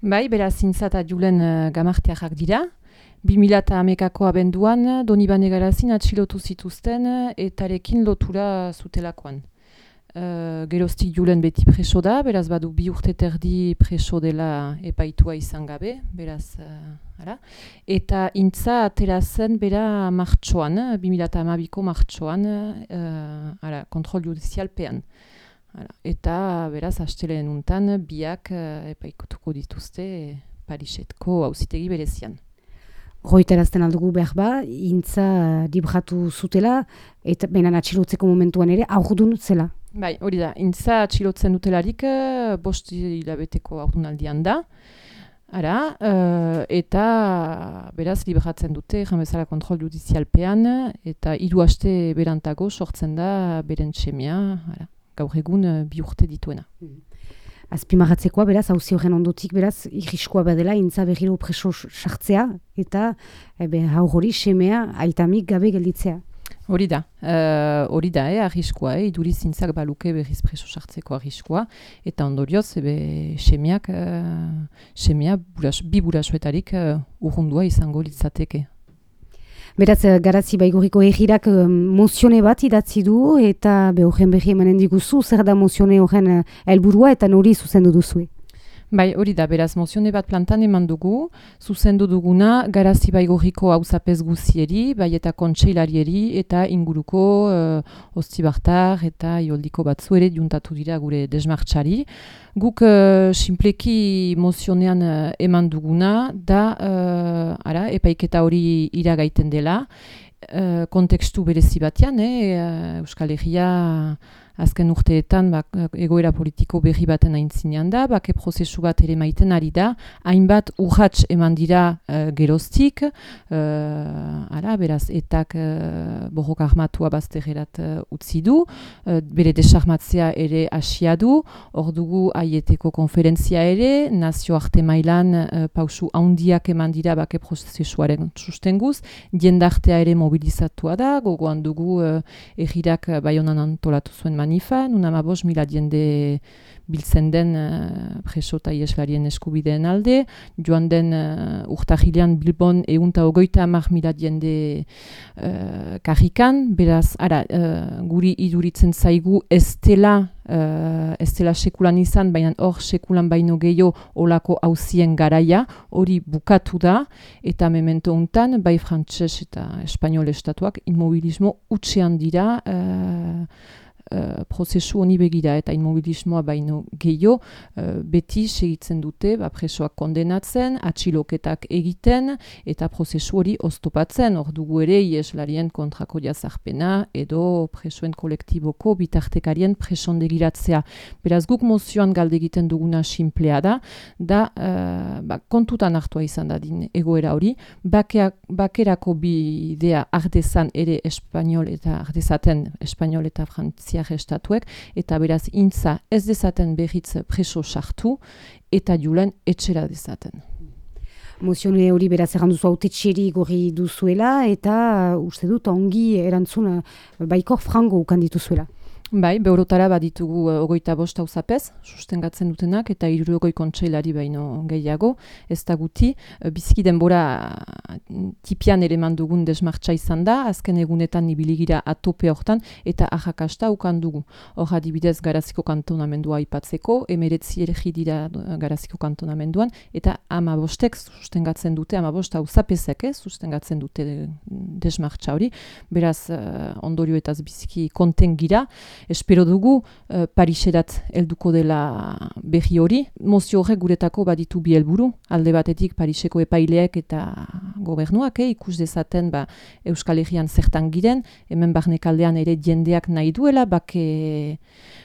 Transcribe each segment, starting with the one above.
Bai, beraz, zintza julen uh, gamartiakak dira. 2008ako abenduan, Donibane garazin atxilotu zituzten eta rekin lotura zutelakoan. Uh, geroztik julen beti preso da, beraz badu bi urte terdi preso dela epaitua izan gabe, beraz, uh, ara. Eta intza aterazen bera martxoan, 2008ko martxoan, uh, ara, kontrol judizialpean. Eta beraz, hasteleen untan, biak uh, epaikotuko dituzte Parisetko hauzitegi berezian. Goiterazten aldugu behar ba, intza libratu zutela, eta benan atxilotzeko momentuan ere, aurdun zela. Bai, hori da, intza atxilotzen dutelarik, uh, bost hilabeteko aurdun aldian da. Ara, uh, eta beraz libratzen dute, jamezala kontrol judizialpean, eta hiru haste berantago sortzen da beren txemia, ara gaur egun uh, bi urte dituena. Mm. Azpimarratzekoa, beraz, hauzi horren ondotik, beraz, irriskoa badela, intza berriro preso sartzea, eta ebe, hau hori semea aitamik gabe gelditzea. Hori da, uh, hori da, eh, arriskoa, eh, iduriz zintzak baluke berriz preso sartzeko arriskoa, eta ondorioz, ebe, semeak, uh, semea, buras, bi burasuetarik uh, urrundua izango litzateke. Beraz, eh, garazi baiguriko egirak eh, mozione bat idatzi du eta behoren behi emanen diguzu, zer da mozione horren eh, helburua eta nori zuzendu duzu? Bai, hori da, beraz, mozione bat plantan eman dugu, zuzendu duguna, garazi baigorriko hauzapez guzieri, bai eta kontseilarieri, eta inguruko uh, ostibartar eta ioldiko batzu ere juntatu dira gure desmartxari. Guk uh, simpleki mozionean uh, eman duguna, da, uh, ara, epaiketa hori iragaiten dela, uh, kontekstu berezi batean, eh, Euskal Herria azken urteetan bak, egoera politiko berri baten aintzinean da, bake prozesu bat ere maiten ari da, hainbat urratx eman dira uh, geroztik, uh, ara, beraz, etak uh, borrok armatua baztegerat uh, utzi du, uh, bere desarmatzea ere asia du, hor dugu aieteko konferentzia ere, nazio arte mailan uh, pausu haundiak eman dira bake prozesuaren sustenguz, jendartea ere mobilizatua da, gogoan dugu uh, egirak uh, baionan antolatu zuen manifa, nun ama bos mila diende biltzen den uh, preso eta ieslarien eskubideen alde, joan den uh, urtahilean Bilbon eunta ogoita amak mila diende uh, karrikan, beraz, ara, uh, guri iduritzen zaigu ez dela uh, ez dela sekulan izan, baina hor sekulan baino gehiago olako hauzien garaia, hori bukatu da, eta memento untan, bai frantses eta espanol estatuak, immobilismo utxean dira, uh, prozesu honi begira eta immobilismoa baino gehiago uh, beti segitzen dute ba, presoak kondenatzen, atxiloketak egiten eta prozesu hori oztopatzen, hor dugu ere ieslarien kontrako jazarpena edo presoen kolektiboko bitartekarien presondegiratzea. Beraz guk mozioan galde egiten duguna simplea da, da uh, ba, kontutan hartua izan da din egoera hori, bakeak, bakerako bidea ardezan ere espanol eta ardezaten espanol eta frantzia estatuek, eta beraz intza ez dezaten berriz preso sartu, eta julen etxera dezaten. Mozione hori beraz erranduzu haute txeri gorri duzuela, eta uh, uste dut ongi erantzun uh, baikor frango ukandituzuela. Bai, beurotara bat ditugu uh, ogoita bosta uzapez, sustengatzen dutenak, eta irurogoi kontseilari baino gehiago, ez da guti. Uh, biziki denbora tipian ere mandugun desmartza izan da, azken egunetan nibiligira atope hortan, eta ahakasta ukan dugu. Hor adibidez garaziko kantonamendua aipatzeko, emeretzi eregi dira garaziko kantonamenduan, eta ama bostek sustengatzen dute, ama bosta uzapezek, eh, sustengatzen dute desmartza hori, beraz uh, ondorioetaz biziki konten gira, espero dugu uh, Pariserat helduko dela behi hori. Mozio horrek guretako baditu bi helburu, alde batetik Pariseko epaileek eta gobernuak eh, ikus dezaten ba, Euskal Herrian zertan giren, hemen barnekaldean ere jendeak nahi duela, bake,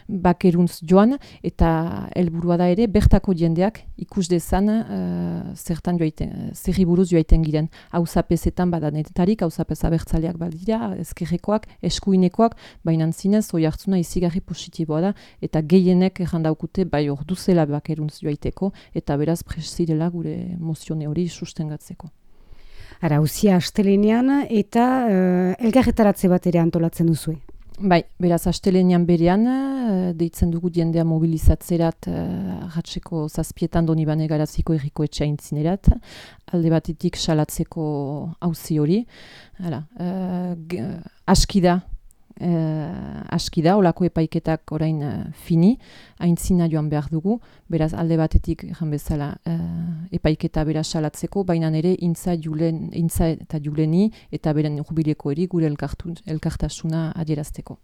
bakeruntz joan, eta helburua da ere, bertako jendeak ikus dezan uh, zertan joaiten, zerri buruz joaiten giren. Hau zapezetan badanetarik, hau zapez abertzaleak badira, ezkerrekoak, eskuinekoak, baina zinez, oi hartzuna izigarri positiboa da, eta gehienek errandaukute bai orduzela bakeruntz joaiteko, eta beraz presirela gure mozione hori sustengatzeko. Ara, usia astelenean eta uh, elgarretaratze bat ere antolatzen duzue. Bai, beraz, astelenian berean, uh, deitzen dugu diendea mobilizatzerat uh, ratseko zazpietan doni bane garaziko erriko etxea intzinerat, alde batetik salatzeko hauzi hori. Hala, uh, aski da, uh, aski da, olako epaiketak orain uh, fini, haintzina joan behar dugu, beraz, alde batetik, jan bezala, epaiketa beraz salatzeko, baina ere, intza, julen, intza eta juleni, eta beren jubileko eri gure elkartasuna adierazteko.